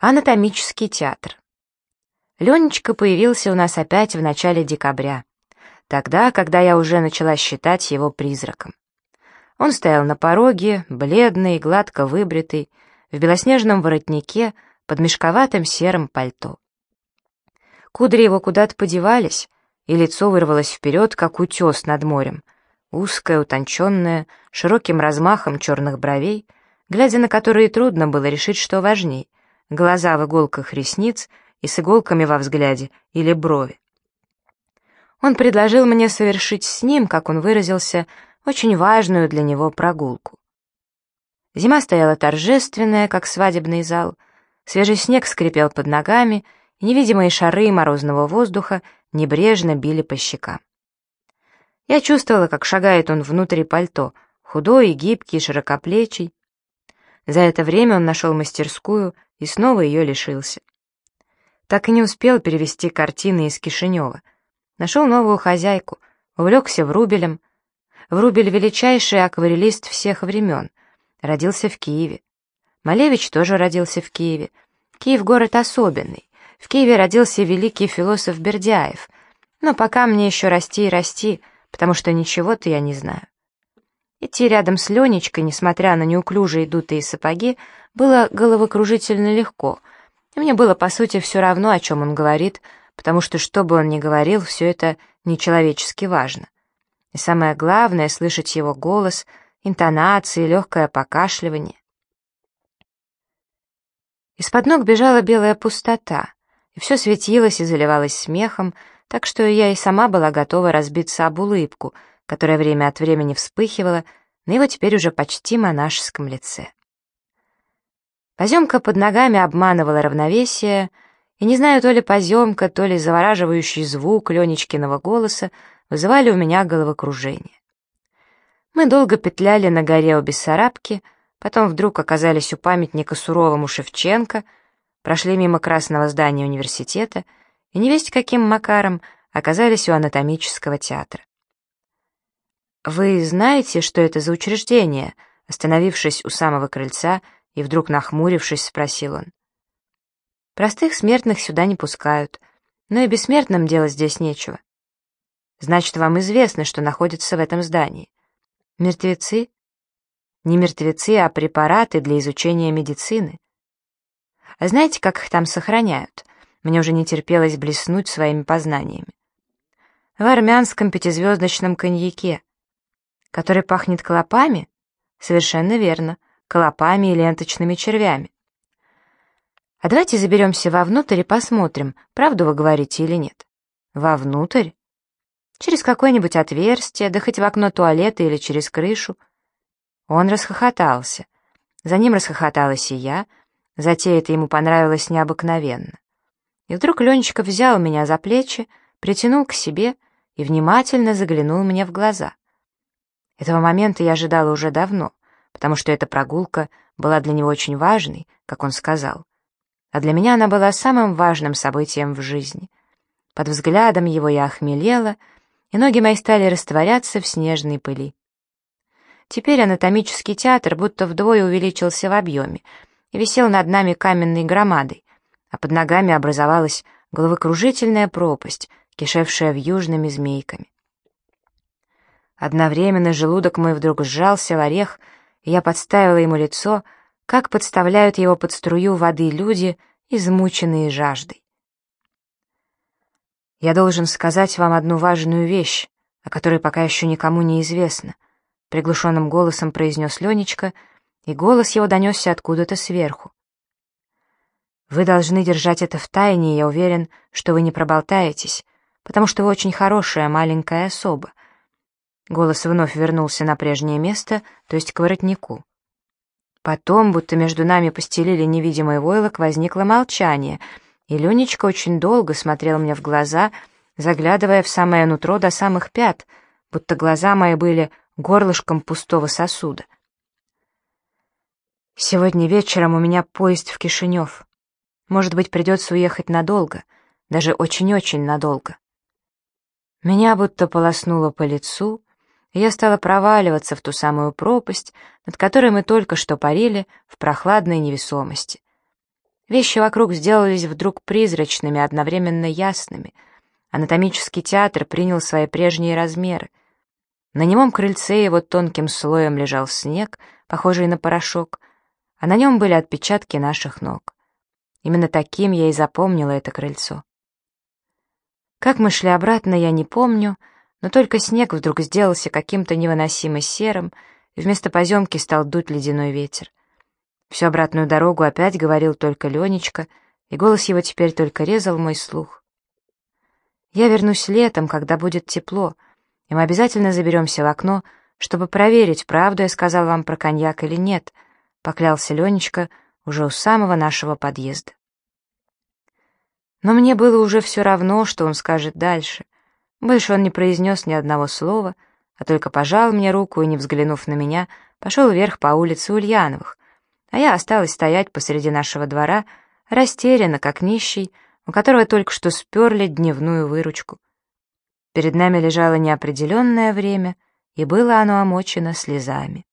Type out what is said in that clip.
Анатомический театр. Ленечка появился у нас опять в начале декабря, тогда, когда я уже начала считать его призраком. Он стоял на пороге, бледный, гладко выбритый, в белоснежном воротнике, под мешковатым серым пальто. Кудри его куда-то подевались, и лицо вырвалось вперед, как утес над морем, узкое, утонченное, широким размахом черных бровей, глядя на которые трудно было решить, что важней — глаза в иголках ресниц и с иголками во взгляде, или брови. Он предложил мне совершить с ним, как он выразился, очень важную для него прогулку. Зима стояла торжественная, как свадебный зал, свежий снег скрипел под ногами, и невидимые шары морозного воздуха небрежно били по щекам. Я чувствовала, как шагает он внутрь пальто, худой и гибкий, широкоплечий. За это время он нашел мастерскую — и снова ее лишился. Так и не успел перевести картины из Кишинева. Нашел новую хозяйку, увлекся Врубелем. Врубель — величайший акварелист всех времен. Родился в Киеве. Малевич тоже родился в Киеве. Киев — город особенный. В Киеве родился великий философ Бердяев. Но пока мне еще расти и расти, потому что ничего-то я не знаю. Идти рядом с Ленечкой, несмотря на неуклюжие дутые сапоги, было головокружительно легко, и мне было, по сути, все равно, о чем он говорит, потому что, что бы он ни говорил, все это нечеловечески важно. И самое главное — слышать его голос, интонации, легкое покашливание. Из-под ног бежала белая пустота, и все светилось и заливалось смехом, так что я и сама была готова разбиться об улыбку — которая время от времени вспыхивала на его теперь уже почти монашеском лице. Поземка под ногами обманывала равновесие, и не знаю, то ли поземка, то ли завораживающий звук Ленечкиного голоса вызывали у меня головокружение. Мы долго петляли на горе у Бессарабки, потом вдруг оказались у памятника суровому Шевченко, прошли мимо красного здания университета и невесть каким макаром оказались у анатомического театра. «Вы знаете, что это за учреждение?» Остановившись у самого крыльца и вдруг нахмурившись, спросил он. «Простых смертных сюда не пускают, но и бессмертным делать здесь нечего. Значит, вам известно, что находится в этом здании. Мертвецы? Не мертвецы, а препараты для изучения медицины. А знаете, как их там сохраняют? Мне уже не терпелось блеснуть своими познаниями. В армянском пятизвездочном коньяке который пахнет клопами? Совершенно верно, клопами и ленточными червями. А давайте заберемся вовнутрь и посмотрим, правду вы говорите или нет. Вовнутрь? Через какое-нибудь отверстие, да хоть в окно туалета или через крышу. Он расхохотался. За ним расхохоталась и я. Затея это ему понравилось необыкновенно. И вдруг Ленечка взял меня за плечи, притянул к себе и внимательно заглянул мне в глаза. Этого момента я ожидала уже давно, потому что эта прогулка была для него очень важной, как он сказал. А для меня она была самым важным событием в жизни. Под взглядом его я охмелела, и ноги мои стали растворяться в снежной пыли. Теперь анатомический театр будто вдвое увеличился в объеме и висел над нами каменной громадой, а под ногами образовалась головокружительная пропасть, кишевшая вьюжными змейками. Одновременно желудок мой вдруг сжался в орех, и я подставила ему лицо, как подставляют его под струю воды люди, измученные жаждой. «Я должен сказать вам одну важную вещь, о которой пока еще никому не известно», приглушенным голосом произнес Ленечка, и голос его донесся откуда-то сверху. «Вы должны держать это в тайне, я уверен, что вы не проболтаетесь, потому что вы очень хорошая маленькая особа. Голос вновь вернулся на прежнее место, то есть к воротнику. Потом, будто между нами постелили невидимый войлок, возникло молчание, и Ленечка очень долго смотрел мне в глаза, заглядывая в самое нутро до самых пят, будто глаза мои были горлышком пустого сосуда. «Сегодня вечером у меня поезд в Кишинев. Может быть, придется уехать надолго, даже очень-очень надолго». Меня будто полоснуло по лицу, я стала проваливаться в ту самую пропасть, над которой мы только что парили в прохладной невесомости. Вещи вокруг сделались вдруг призрачными, одновременно ясными. Анатомический театр принял свои прежние размеры. На немом крыльце его тонким слоем лежал снег, похожий на порошок, а на нем были отпечатки наших ног. Именно таким я и запомнила это крыльцо. Как мы шли обратно, я не помню, но только снег вдруг сделался каким-то невыносимо серым, и вместо поземки стал дуть ледяной ветер. Всю обратную дорогу опять говорил только Ленечка, и голос его теперь только резал мой слух. «Я вернусь летом, когда будет тепло, и мы обязательно заберемся в окно, чтобы проверить, правду я сказал вам про коньяк или нет», — поклялся Ленечка уже у самого нашего подъезда. Но мне было уже все равно, что он скажет дальше. Больше он не произнес ни одного слова, а только пожал мне руку и, не взглянув на меня, пошел вверх по улице Ульяновых, а я осталась стоять посреди нашего двора, растерянно, как нищий, у которого только что сперли дневную выручку. Перед нами лежало неопределенное время, и было оно омочено слезами.